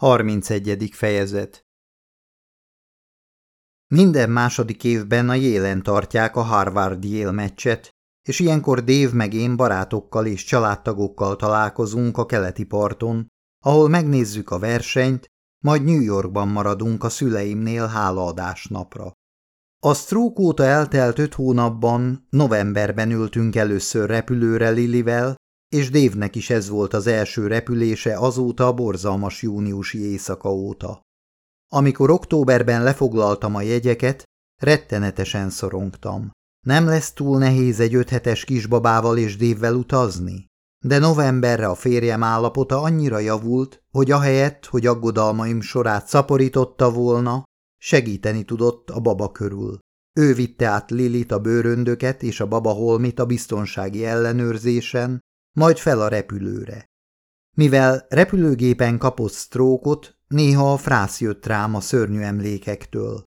31. fejezet Minden második évben a jélen tartják a Harvard Yale meccset, és ilyenkor Dave meg én barátokkal és családtagokkal találkozunk a keleti parton, ahol megnézzük a versenyt, majd New Yorkban maradunk a szüleimnél hálaadás napra. A stroke óta eltelt öt hónapban, novemberben ültünk először repülőre Lilivel, és Dévnek is ez volt az első repülése azóta a borzalmas júniusi éjszaka óta. Amikor októberben lefoglaltam a jegyeket, rettenetesen szorongtam. Nem lesz túl nehéz egy öthetes kisbabával és Dévvel utazni? De novemberre a férjem állapota annyira javult, hogy ahelyett, hogy aggodalmaim sorát szaporította volna, segíteni tudott a baba körül. Ő vitte át Lilit a bőröndöket és a baba holmit a biztonsági ellenőrzésen, majd fel a repülőre. Mivel repülőgépen kapott sztrókot, néha a frász jött rám a szörnyű emlékektől.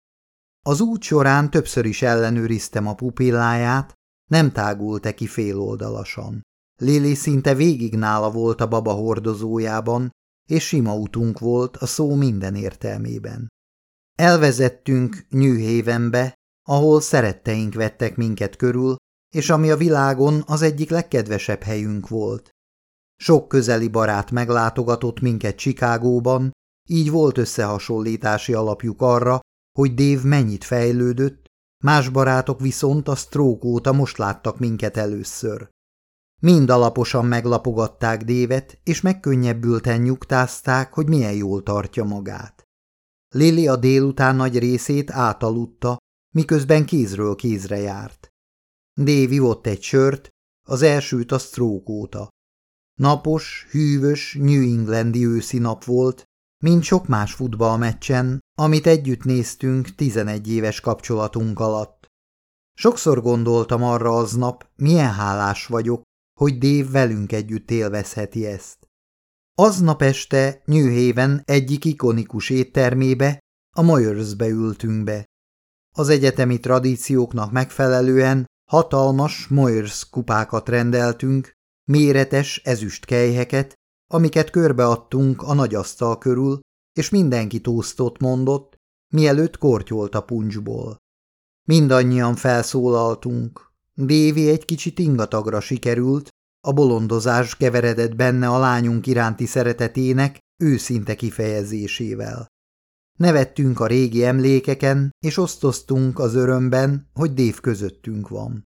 Az út során többször is ellenőriztem a pupilláját, nem tágult-e ki féloldalasan. Lili szinte végig nála volt a baba hordozójában, és sima utunk volt a szó minden értelmében. Elvezettünk Nyűhévenbe, ahol szeretteink vettek minket körül, és ami a világon az egyik legkedvesebb helyünk volt. Sok közeli barát meglátogatott minket Csikágóban, így volt összehasonlítási alapjuk arra, hogy Dave mennyit fejlődött, más barátok viszont a stroke óta most láttak minket először. Mind alaposan meglapogatták Dévet, és megkönnyebbülten nyugtázták, hogy milyen jól tartja magát. Lili a délután nagy részét átaludta, miközben kézről kézre járt. Dave ivott egy sört, az elsőt a óta. Napos, hűvös, New Englandi őszi nap volt, mint sok más futballmeccsen, amit együtt néztünk 11 éves kapcsolatunk alatt. Sokszor gondoltam arra aznap, milyen hálás vagyok, hogy Dave velünk együtt élvezheti ezt. Aznap este New Haven egyik ikonikus éttermébe, a Moyersbe ültünk be. Az egyetemi tradícióknak megfelelően Hatalmas Moyers kupákat rendeltünk, méretes ezüst kejheket, amiket körbeadtunk a nagy asztal körül, és mindenki tóztot mondott, mielőtt kortyolt a puncsból. Mindannyian felszólaltunk. Dévi egy kicsit ingatagra sikerült, a bolondozás keveredett benne a lányunk iránti szeretetének őszinte kifejezésével. Nevettünk a régi emlékeken, és osztoztunk az örömben, hogy Dév közöttünk van.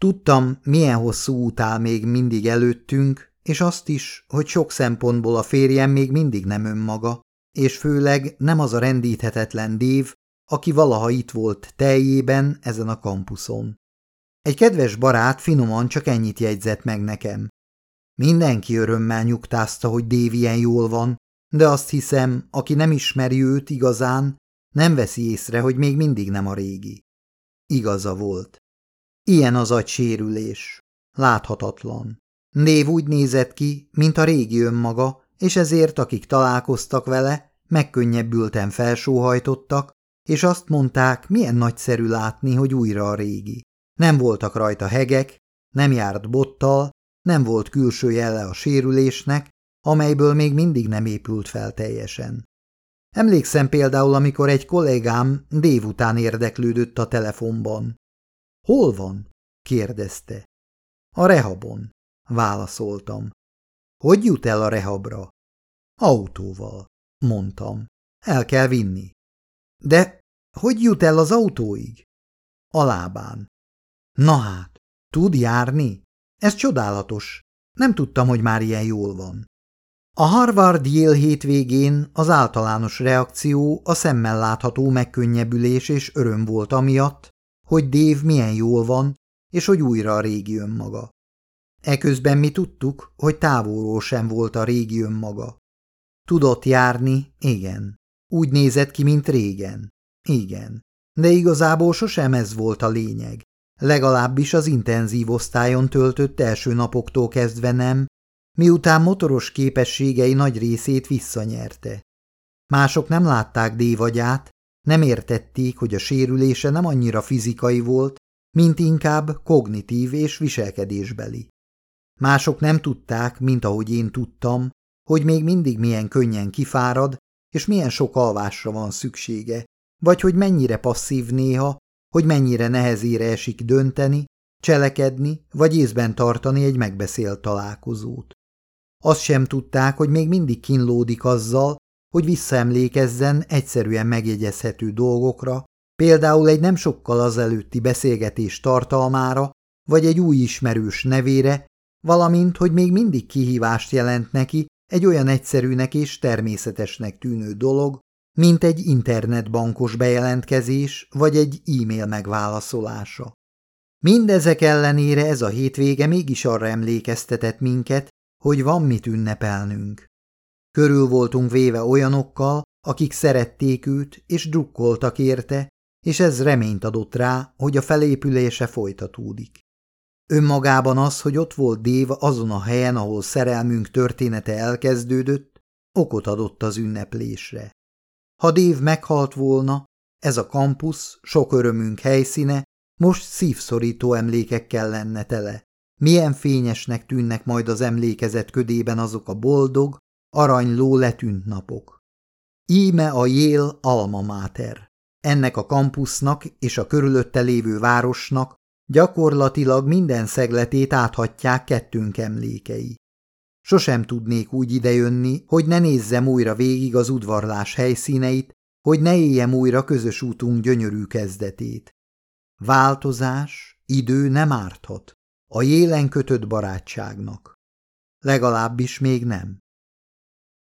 Tudtam, milyen hosszú út áll még mindig előttünk, és azt is, hogy sok szempontból a férjem még mindig nem önmaga, és főleg nem az a rendíthetetlen Dév, aki valaha itt volt teljében ezen a kampuszon. Egy kedves barát finoman csak ennyit jegyzett meg nekem. Mindenki örömmel nyugtázta, hogy Dév ilyen jól van, de azt hiszem, aki nem ismeri őt igazán, nem veszi észre, hogy még mindig nem a régi. Igaza volt. Ilyen az agysérülés. Láthatatlan. Név úgy nézett ki, mint a régi önmaga, és ezért, akik találkoztak vele, megkönnyebbülten felsóhajtottak, és azt mondták, milyen nagyszerű látni, hogy újra a régi. Nem voltak rajta hegek, nem járt bottal, nem volt külső jelle a sérülésnek, amelyből még mindig nem épült fel teljesen. Emlékszem például, amikor egy kollégám dévután érdeklődött a telefonban. Hol van? kérdezte. A rehabon, válaszoltam. Hogy jut el a rehabra? Autóval, mondtam. El kell vinni. De hogy jut el az autóig? A lábán. Na hát, tud járni? Ez csodálatos. Nem tudtam, hogy már ilyen jól van. A Harvard Yale hétvégén az általános reakció a szemmel látható megkönnyebbülés és öröm volt amiatt, hogy Dave milyen jól van, és hogy újra a régi önmaga. Eközben mi tudtuk, hogy távolról sem volt a régi önmaga. Tudott járni, igen. Úgy nézett ki, mint régen. Igen. De igazából sosem ez volt a lényeg. Legalábbis az intenzív osztályon töltött első napoktól kezdve nem, miután motoros képességei nagy részét visszanyerte. Mások nem látták dévagyát, nem értették, hogy a sérülése nem annyira fizikai volt, mint inkább kognitív és viselkedésbeli. Mások nem tudták, mint ahogy én tudtam, hogy még mindig milyen könnyen kifárad, és milyen sok alvásra van szüksége, vagy hogy mennyire passzív néha, hogy mennyire nehezére esik dönteni, cselekedni vagy észben tartani egy megbeszélt találkozót. Azt sem tudták, hogy még mindig kínlódik azzal, hogy visszaemlékezzen egyszerűen megjegyezhető dolgokra, például egy nem sokkal azelőtti beszélgetés tartalmára, vagy egy új ismerős nevére, valamint, hogy még mindig kihívást jelent neki egy olyan egyszerűnek és természetesnek tűnő dolog, mint egy internetbankos bejelentkezés vagy egy e-mail megválaszolása. Mindezek ellenére ez a hétvége mégis arra emlékeztetett minket, hogy van mit ünnepelnünk. Körül voltunk véve olyanokkal, akik szerették őt és drukkoltak érte, és ez reményt adott rá, hogy a felépülése folytatódik. Önmagában az, hogy ott volt Dév azon a helyen, ahol szerelmünk története elkezdődött, okot adott az ünneplésre. Ha Dév meghalt volna, ez a kampusz, sok örömünk helyszíne, most szívszorító emlékekkel lenne tele. Milyen fényesnek tűnnek majd az emlékezet ködében azok a boldog, aranyló letűnt napok. Íme a Jél alma mater. Ennek a kampusznak és a körülötte lévő városnak gyakorlatilag minden szegletét áthatják kettőnk emlékei. Sosem tudnék úgy idejönni, hogy ne nézzem újra végig az udvarlás helyszíneit, hogy ne éljem újra közös útunk gyönyörű kezdetét. Változás, idő nem árthat. A jélen kötött barátságnak. Legalábbis még nem.